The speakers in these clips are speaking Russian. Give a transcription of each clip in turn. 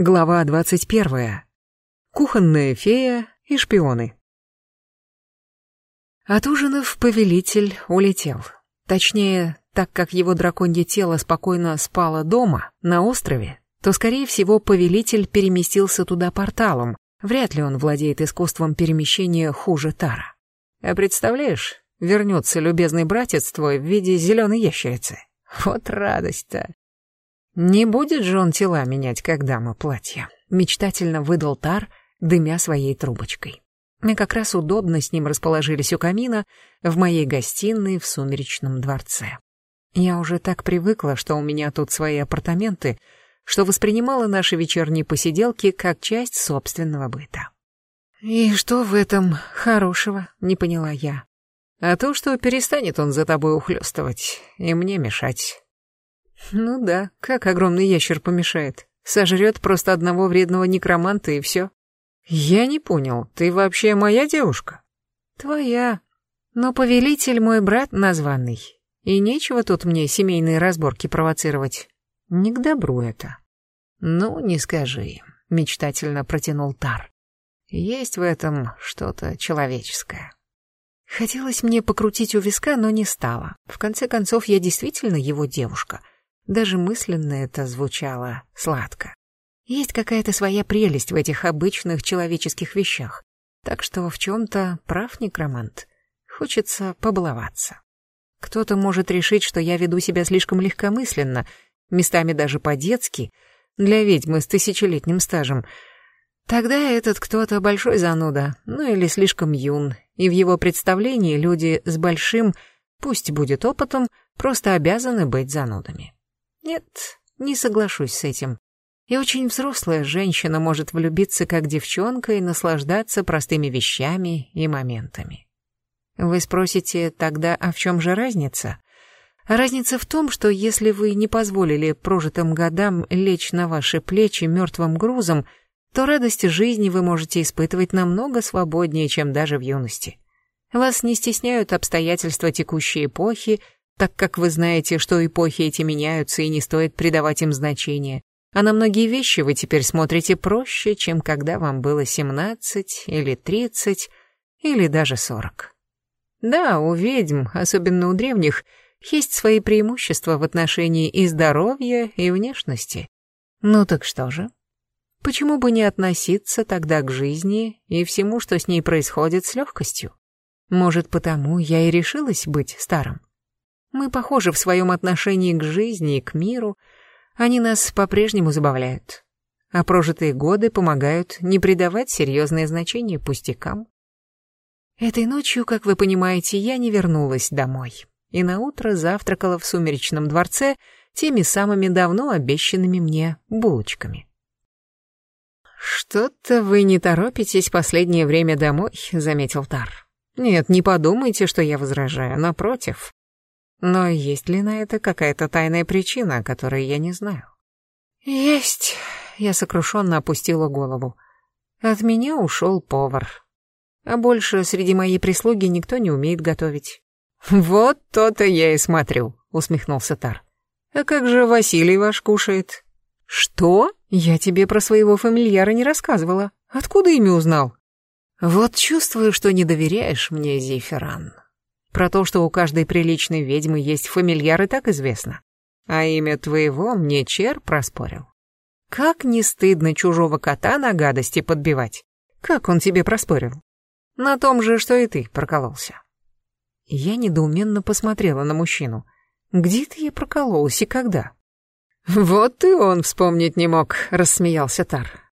Глава 21. Кухонная фея и шпионы. От ужинов повелитель улетел. Точнее, так как его драконье тело спокойно спало дома, на острове, то, скорее всего, повелитель переместился туда порталом. Вряд ли он владеет искусством перемещения хуже Тара. А представляешь, вернется любезный братец твой в виде зеленой ящерицы. Вот радость-то. Не будет же он тела менять, когда мы платья. Мечтательно выдал Тар, дымя своей трубочкой. Мы как раз удобно с ним расположились у камина в моей гостиной в сумеречном дворце. Я уже так привыкла, что у меня тут свои апартаменты, что воспринимала наши вечерние посиделки как часть собственного быта. «И что в этом хорошего?» — не поняла я. «А то, что перестанет он за тобой ухлёстывать и мне мешать. Ну да, как огромный ящер помешает. Сожрет просто одного вредного некроманта и все. Я не понял, ты вообще моя девушка? Твоя. Но повелитель мой брат названный. И нечего тут мне семейные разборки провоцировать. Не к добру это. Ну, не скажи, мечтательно протянул Тар. Есть в этом что-то человеческое. Хотелось мне покрутить у виска, но не стало. В конце концов, я действительно его девушка — даже мысленно это звучало сладко. Есть какая-то своя прелесть в этих обычных человеческих вещах. Так что в чем-то прав некромант. Хочется побаловаться. Кто-то может решить, что я веду себя слишком легкомысленно, местами даже по-детски, для ведьмы с тысячелетним стажем. Тогда этот кто-то большой зануда, ну или слишком юн, и в его представлении люди с большим, пусть будет опытом, просто обязаны быть занудами. Нет, не соглашусь с этим. И очень взрослая женщина может влюбиться как девчонка и наслаждаться простыми вещами и моментами. Вы спросите тогда, а в чем же разница? разница в том, что если вы не позволили прожитым годам лечь на ваши плечи мертвым грузом, то радость жизни вы можете испытывать намного свободнее, чем даже в юности. Вас не стесняют обстоятельства текущей эпохи, так как вы знаете, что эпохи эти меняются и не стоит придавать им значения. А на многие вещи вы теперь смотрите проще, чем когда вам было 17 или 30 или даже 40. Да, у ведьм, особенно у древних, есть свои преимущества в отношении и здоровья, и внешности. Ну так что же? Почему бы не относиться тогда к жизни и всему, что с ней происходит, с легкостью? Может, потому я и решилась быть старым? Мы похожи в своем отношении к жизни и к миру. Они нас по-прежнему забавляют. А прожитые годы помогают не придавать серьезное значение пустякам. Этой ночью, как вы понимаете, я не вернулась домой. И наутро завтракала в сумеречном дворце теми самыми давно обещанными мне булочками. «Что-то вы не торопитесь последнее время домой», — заметил Тар. «Нет, не подумайте, что я возражаю, напротив. Но есть ли на это какая-то тайная причина, о которой я не знаю? Есть. Я сокрушенно опустила голову. От меня ушел повар. А больше среди моей прислуги никто не умеет готовить. Вот то-то я и смотрю, усмехнулся Тар. А как же Василий ваш кушает? Что? Я тебе про своего фамильяра не рассказывала. Откуда имя узнал? Вот чувствую, что не доверяешь мне, Зефиран. Про то, что у каждой приличной ведьмы есть фамильяр, и так известно. А имя твоего мне Чер проспорил. Как не стыдно чужого кота на гадости подбивать. Как он тебе проспорил? На том же, что и ты прокололся. Я недоуменно посмотрела на мужчину. Где ты я прокололась и когда? Вот и он вспомнить не мог, рассмеялся Тар.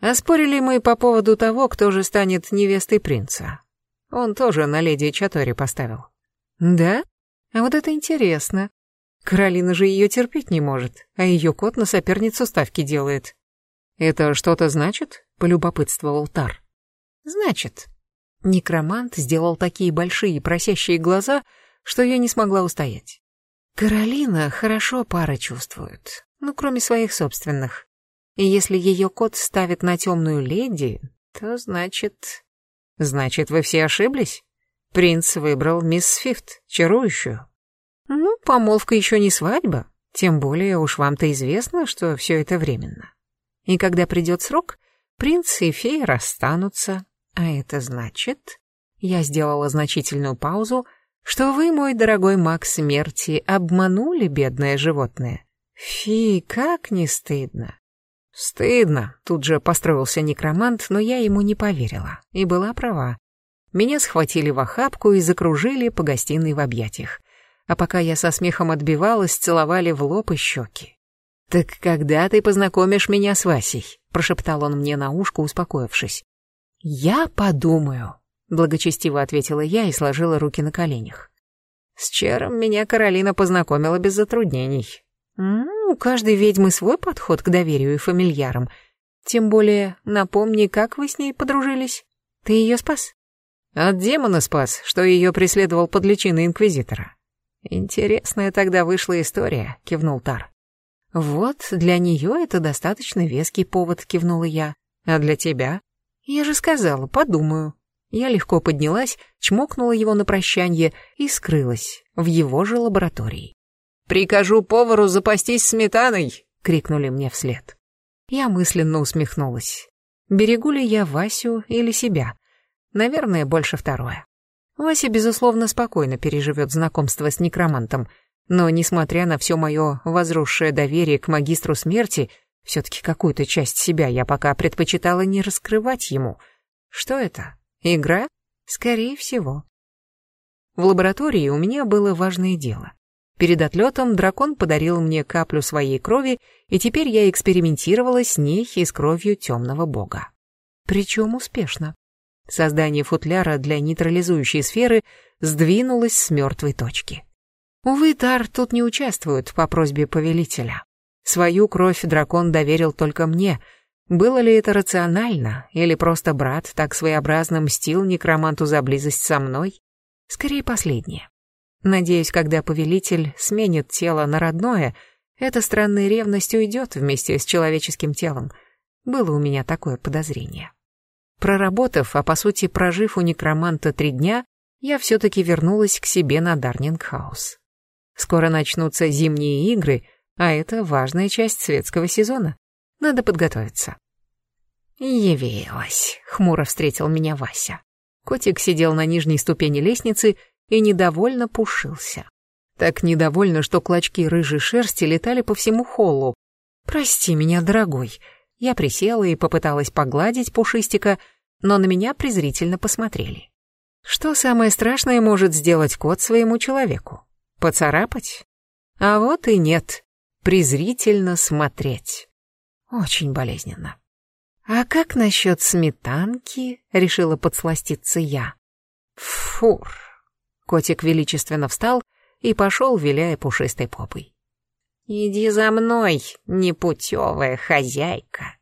А спорили мы по поводу того, кто же станет невестой принца. Он тоже на леди Чатори поставил. Да? А вот это интересно. Каролина же ее терпеть не может, а ее кот на соперницу ставки делает. Это что-то значит? Полюбопытствовал Тар. Значит. Некромант сделал такие большие просящие глаза, что я не смогла устоять. Каролина хорошо пара чувствует, ну, кроме своих собственных. И если ее кот ставит на темную леди, то значит... Значит, вы все ошиблись? Принц выбрал мисс Фифт, чарующую. Ну, помолвка еще не свадьба. Тем более уж вам-то известно, что все это временно. И когда придет срок, принц и фея расстанутся. А это значит... Я сделала значительную паузу, что вы, мой дорогой маг смерти, обманули бедное животное. Фи, как не стыдно. Стыдно, тут же построился некромант, но я ему не поверила. И была права. Меня схватили в охапку и закружили по гостиной в объятиях. А пока я со смехом отбивалась, целовали в лоб и щеки. «Так когда ты познакомишь меня с Васей?» — прошептал он мне на ушко, успокоившись. «Я подумаю», — благочестиво ответила я и сложила руки на коленях. «С Чером меня Каролина познакомила без затруднений. У каждой ведьмы свой подход к доверию и фамильярам. Тем более, напомни, как вы с ней подружились? Ты ее спас?» От демона спас, что ее преследовал под личиной Инквизитора. Интересная тогда вышла история, кивнул Тар. Вот, для нее это достаточно веский повод, кивнула я. А для тебя? Я же сказала, подумаю. Я легко поднялась, чмокнула его на прощанье и скрылась в его же лаборатории. «Прикажу повару запастись сметаной!» — крикнули мне вслед. Я мысленно усмехнулась. Берегу ли я Васю или себя? Наверное, больше второе. Вася, безусловно, спокойно переживет знакомство с некромантом, но, несмотря на все мое возросшее доверие к магистру смерти, все-таки какую-то часть себя я пока предпочитала не раскрывать ему. Что это? Игра? Скорее всего. В лаборатории у меня было важное дело. Перед отлетом дракон подарил мне каплю своей крови, и теперь я экспериментировала с ней и с кровью темного бога. Причем успешно. Создание футляра для нейтрализующей сферы сдвинулось с мертвой точки. Увы, Тар тут не участвует по просьбе повелителя. Свою кровь дракон доверил только мне. Было ли это рационально, или просто брат так своеобразно мстил некроманту за близость со мной? Скорее, последнее. Надеюсь, когда повелитель сменит тело на родное, эта странная ревность уйдет вместе с человеческим телом. Было у меня такое подозрение. Проработав, а по сути прожив у некроманта три дня, я все-таки вернулась к себе на Дарнингхаус. Скоро начнутся зимние игры, а это важная часть светского сезона. Надо подготовиться. «Явилась», — хмуро встретил меня Вася. Котик сидел на нижней ступени лестницы и недовольно пушился. Так недовольно, что клочки рыжей шерсти летали по всему холлу. «Прости меня, дорогой», я присела и попыталась погладить пушистика, но на меня презрительно посмотрели. Что самое страшное может сделать кот своему человеку? Поцарапать? А вот и нет. Презрительно смотреть. Очень болезненно. А как насчет сметанки? Решила подсластиться я. Фур. Котик величественно встал и пошел, виляя пушистой попой. «Иди за мной, непутевая хозяйка».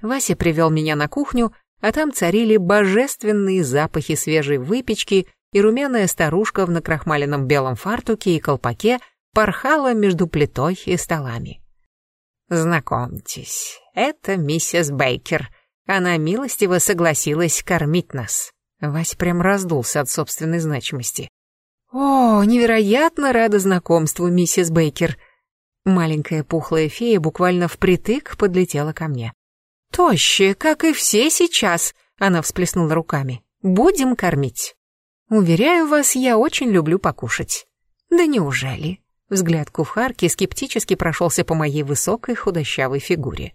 Вася привел меня на кухню, а там царили божественные запахи свежей выпечки, и румяная старушка в накрахмаленном белом фартуке и колпаке порхала между плитой и столами. «Знакомьтесь, это миссис Бейкер. Она милостиво согласилась кормить нас». Вася прям раздулся от собственной значимости. «О, невероятно рада знакомству, миссис Бейкер», Маленькая пухлая фея буквально впритык подлетела ко мне. «Тощая, как и все сейчас», — она всплеснула руками. «Будем кормить». «Уверяю вас, я очень люблю покушать». «Да неужели?» Взгляд кухарки скептически прошелся по моей высокой худощавой фигуре.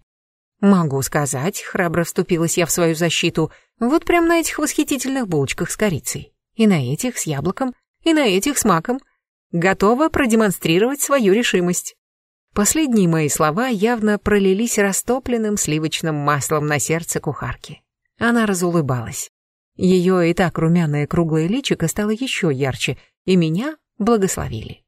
«Могу сказать», — храбро вступилась я в свою защиту, «вот прям на этих восхитительных булочках с корицей. И на этих с яблоком, и на этих с маком. Готова продемонстрировать свою решимость». Последние мои слова явно пролились растопленным сливочным маслом на сердце кухарки. Она разулыбалась. Ее и так румяное круглое личико стало еще ярче, и меня благословили.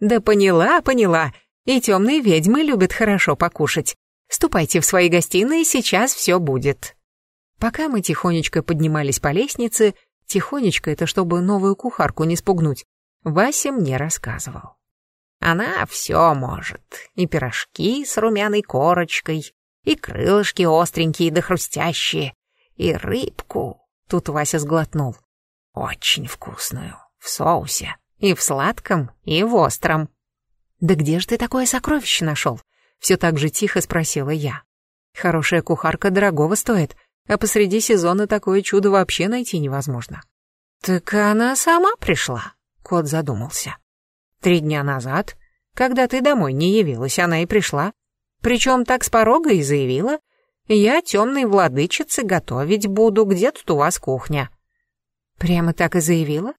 «Да поняла, поняла. И темные ведьмы любят хорошо покушать. Ступайте в свои гостиные, сейчас все будет». Пока мы тихонечко поднимались по лестнице, тихонечко это чтобы новую кухарку не спугнуть, Вася мне рассказывал. Она все может. И пирожки с румяной корочкой, и крылышки остренькие да хрустящие, и рыбку. Тут Вася сглотнул. Очень вкусную. В соусе. И в сладком, и в остром. «Да где же ты такое сокровище нашел?» Все так же тихо спросила я. Хорошая кухарка дорогого стоит, а посреди сезона такое чудо вообще найти невозможно. Так она сама пришла, кот задумался. Три дня назад, когда ты домой не явилась, она и пришла. Причем так с порога и заявила, я темной владычице готовить буду, где тут у вас кухня. Прямо так и заявила?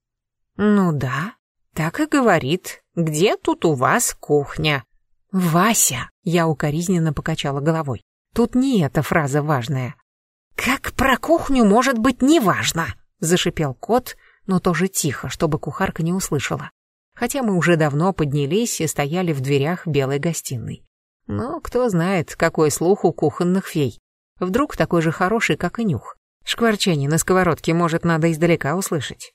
Ну да, так и говорит, где тут у вас кухня. Вася, я укоризненно покачала головой. Тут не эта фраза важная. Как про кухню может быть неважно? Зашипел кот, но тоже тихо, чтобы кухарка не услышала. Хотя мы уже давно поднялись и стояли в дверях белой гостиной. Но кто знает, какой слух у кухонных фей. Вдруг такой же хороший, как и нюх. Шкварчание на сковородке, может, надо издалека услышать.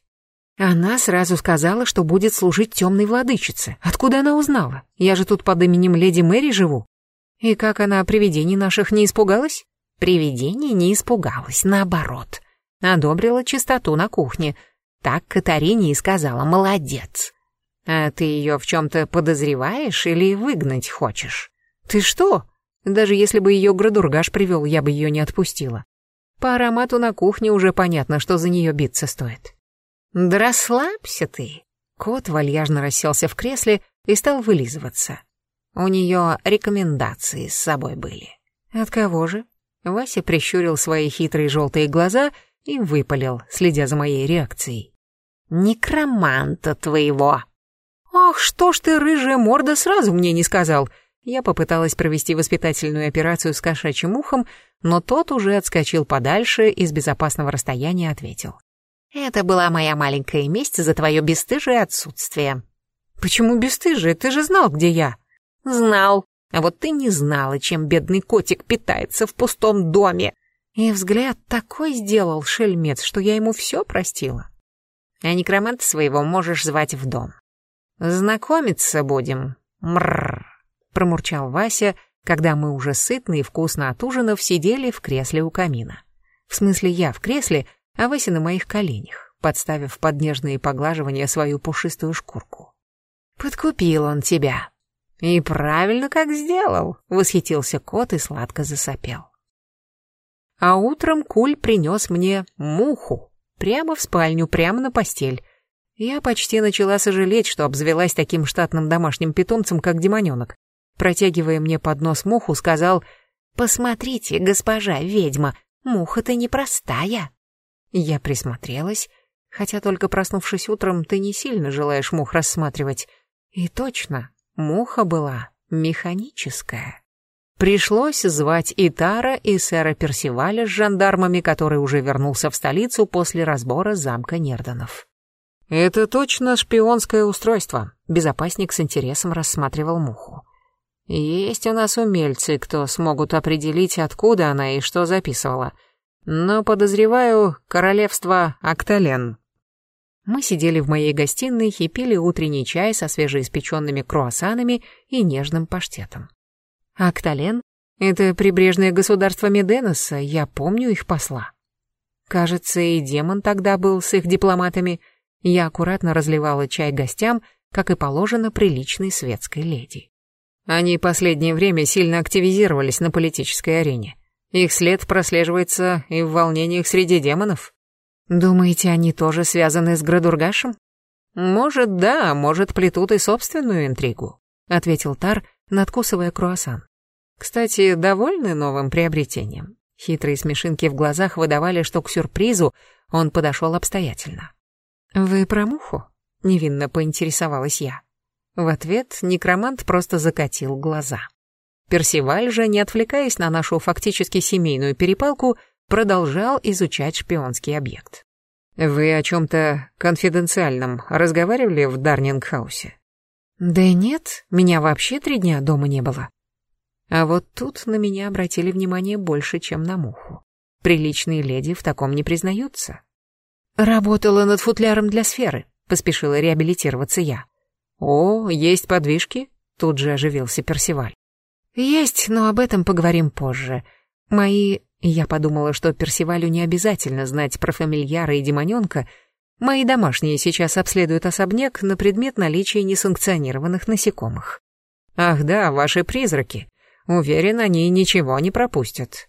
Она сразу сказала, что будет служить темной владычице. Откуда она узнала? Я же тут под именем леди Мэри живу. И как она привидений наших не испугалась? Привидений не испугалась, наоборот. Одобрила чистоту на кухне. Так Катарине и сказала «молодец». А ты ее в чем-то подозреваешь или выгнать хочешь? Ты что? Даже если бы ее Градургаш привел, я бы ее не отпустила. По аромату на кухне уже понятно, что за нее биться стоит. Да расслабься ты. Кот вальяжно расселся в кресле и стал вылизываться. У нее рекомендации с собой были. От кого же? Вася прищурил свои хитрые желтые глаза и выпалил, следя за моей реакцией. «Некроманта твоего!» «Ах, что ж ты, рыжая морда, сразу мне не сказал!» Я попыталась провести воспитательную операцию с кошачьим ухом, но тот уже отскочил подальше и с безопасного расстояния ответил. «Это была моя маленькая месть за твое бесстыжее отсутствие». «Почему бесстыжие? Ты же знал, где я». «Знал. А вот ты не знала, чем бедный котик питается в пустом доме». И взгляд такой сделал шельмец, что я ему все простила. А некроманта своего можешь звать в дом. Знакомиться будем. Мрррр промурчал Вася, когда мы уже сытно и вкусно отужинав сидели в кресле у камина. В смысле я в кресле, а Вася на моих коленях, подставив под нежные поглаживания свою пушистую шкурку. «Подкупил он тебя». «И правильно как сделал», — восхитился кот и сладко засопел. А утром Куль принес мне муху. Прямо в спальню, прямо на постель. Я почти начала сожалеть, что обзавелась таким штатным домашним питомцем, как демоненок протягивая мне под нос муху, сказал «Посмотрите, госпожа ведьма, муха-то непростая». Я присмотрелась, хотя только проснувшись утром, ты не сильно желаешь мух рассматривать. И точно, муха была механическая. Пришлось звать и Тара, и сэра Персиваля с жандармами, который уже вернулся в столицу после разбора замка Нерданов. «Это точно шпионское устройство», — безопасник с интересом рассматривал муху. Есть у нас умельцы, кто смогут определить, откуда она и что записывала. Но, подозреваю, королевство Актален. Мы сидели в моей гостиной и пили утренний чай со свежеиспеченными круассанами и нежным паштетом. Актален — это прибрежное государство Меденоса, я помню их посла. Кажется, и демон тогда был с их дипломатами. Я аккуратно разливала чай гостям, как и положено приличной светской леди. Они последнее время сильно активизировались на политической арене. Их след прослеживается и в волнениях среди демонов. Думаете, они тоже связаны с Градургашем? Может, да, может, плетут и собственную интригу, ответил Тар, надкусывая круассан. Кстати, довольны новым приобретением? Хитрые смешинки в глазах выдавали, что к сюрпризу он подошел обстоятельно. «Вы про муху?» — невинно поинтересовалась я. В ответ некромант просто закатил глаза. Персиваль же, не отвлекаясь на нашу фактически семейную перепалку, продолжал изучать шпионский объект. «Вы о чем-то конфиденциальном разговаривали в Дарнингхаусе?» «Да нет, меня вообще три дня дома не было». А вот тут на меня обратили внимание больше, чем на муху. Приличные леди в таком не признаются. «Работала над футляром для сферы», — поспешила реабилитироваться я. «О, есть подвижки?» — тут же оживился Персиваль. «Есть, но об этом поговорим позже. Мои...» Я подумала, что Персивалю не обязательно знать про фамильяра и демоненка. Мои домашние сейчас обследуют особняк на предмет наличия несанкционированных насекомых. «Ах да, ваши призраки. Уверен, они ничего не пропустят.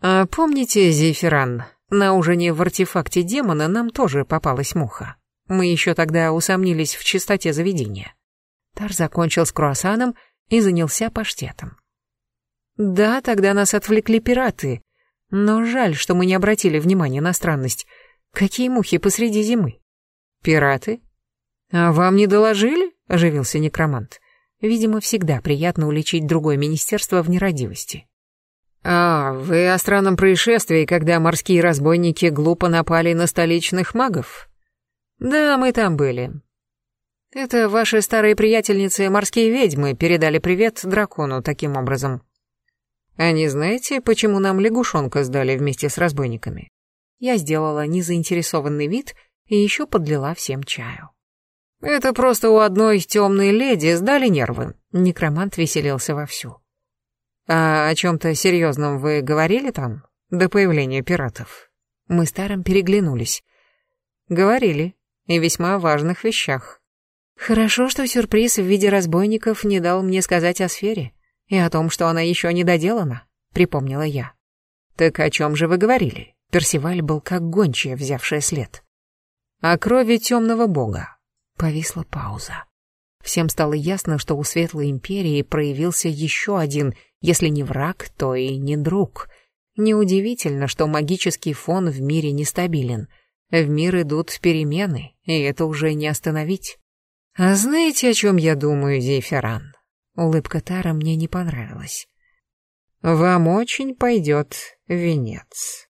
А помните, Зефиран, на ужине в артефакте демона нам тоже попалась муха. Мы еще тогда усомнились в чистоте заведения. Тар закончил с круассаном и занялся паштетом. Да, тогда нас отвлекли пираты, но жаль, что мы не обратили внимания на странность. Какие мухи посреди зимы? Пираты? А вам не доложили? Оживился некромант. Видимо, всегда приятно уличить другое министерство в нерадивости. «А, вы о странном происшествии, когда морские разбойники глупо напали на столичных магов?» «Да, мы там были. Это ваши старые приятельницы, морские ведьмы, передали привет дракону таким образом. А не знаете, почему нам лягушонка сдали вместе с разбойниками?» Я сделала незаинтересованный вид и еще подлила всем чаю. «Это просто у одной темной леди сдали нервы», — некромант веселился вовсю. «А о чем-то серьезном вы говорили там, до появления пиратов?» Мы старым переглянулись. «Говорили, и весьма важных вещах. Хорошо, что сюрприз в виде разбойников не дал мне сказать о сфере и о том, что она еще не доделана», — припомнила я. «Так о чем же вы говорили?» Персиваль был как гончая, взявшая след. «О крови темного бога», Повисла пауза. Всем стало ясно, что у Светлой Империи проявился еще один, если не враг, то и не друг. Неудивительно, что магический фон в мире нестабилен. В мир идут перемены, и это уже не остановить. «А знаете, о чем я думаю, Зейферан?» Улыбка Тара мне не понравилась. «Вам очень пойдет венец».